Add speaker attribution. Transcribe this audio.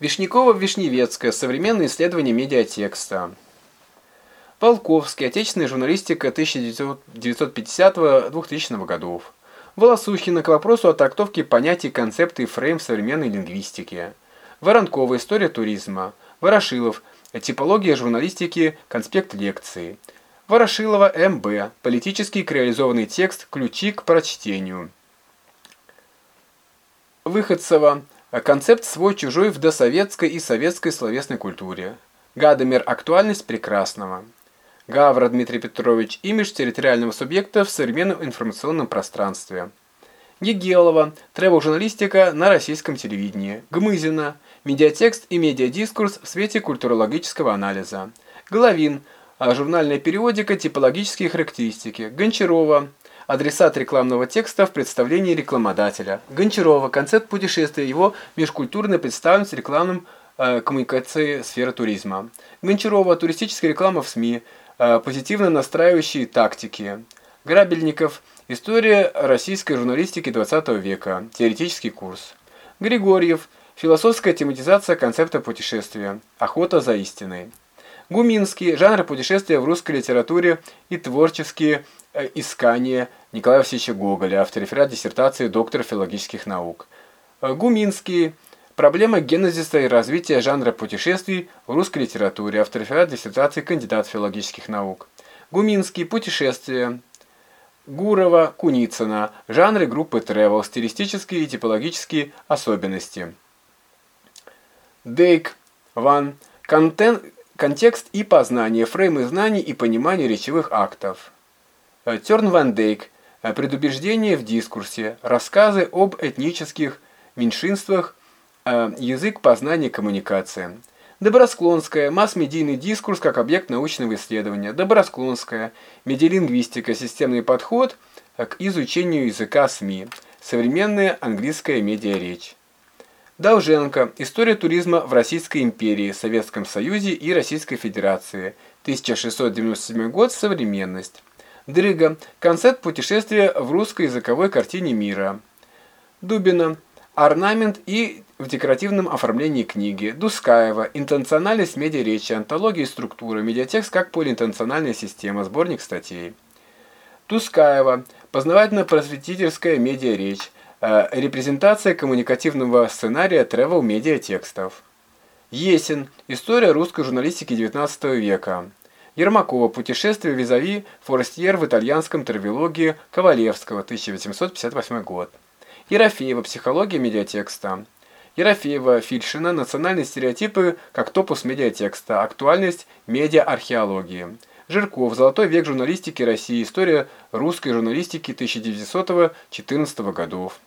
Speaker 1: Вишнякова-Вишневецкая. Современное исследование медиатекста. Волковский. Отечественная журналистика 1950-2000 годов. Волосухина к вопросу о трактовке понятий, концепта и фрейм современной лингвистики. Воронкова. История туризма. Ворошилов. Типология журналистики. Конспект лекции. Ворошилова М.Б. Политический реализованный текст. Ключи к прочтению. Выходцева. Концепт свой-чужой в досоветской и советской словесной культуре. Гадамер «Актуальность прекрасного». Гавра Дмитрий Петрович «Имидж территориального субъекта в современном информационном пространстве». Гигелова «Тревел-журналистика на российском телевидении». Гмызина «Медиатекст и медиадискурс в свете культурологического анализа». Головин «Журнальная периодика. Типологические характеристики». Гончарова Адресат рекламного текста в представлении рекламодателя. Гончарова. Концепт путешествия. Его межкультурная представленность рекламным э, коммуникации сферы туризма. Гончарова. Туристическая реклама в СМИ. Э, позитивно настраивающие тактики. Грабельников. История российской журналистики 20 века. Теоретический курс. Григорьев. Философская тематизация концепта путешествия. Охота за истиной. Гуминский. Жанры путешествия в русской литературе и творческие Э, искания Николая Васильевича Гоголя, автореферат диссертации доктора филологических наук. Э, Гуминский. Проблема генезиса и развития жанра путешествий в русской литературе, автореферат диссертации кандидат филологических наук. Гуминский. Путешествия. Гурова, Куницына. Жанры группы travel, стилистические и типологические особенности. Дейк, Ван. Контент, контекст и познание, фреймы знаний и понимание речевых актов. Э, Терн Ван Дейк. Э, Предубеждение в дискурсе. Рассказы об этнических меньшинствах. Э, язык познания коммуникации. Добросклонская. Масс-медийный дискурс как объект научного исследования. Добросклонская. Медиалингвистика. Системный подход к изучению языка СМИ. Современная английская медиаречь. Долженко. История туризма в Российской империи, Советском Союзе и Российской Федерации. 1697 год. Современность. Дрыга. Концепт путешествия в русской языковой картине мира. Дубина. Орнамент в декоративном оформлении книги. Дускаева. Интенциональность медиаречи. Антология и структура. Медиатекст как полиинтенциональная система. Сборник статей. Дускаева. Познавательно-просветительская медиаречь. Э, репрезентация коммуникативного сценария travel медиатекстов. Есин. История русской журналистики XIX века. Ермакова «Путешествие визави Форестьер в итальянском травелогии Ковалевского, 1858 год». Ерофеева «Психология медиатекста». Ерофеева Фильшина «Национальные стереотипы как топус медиатекста. Актуальность медиа-археологии». Жирков «Золотой век журналистики России. История русской журналистики 1900-14 годов».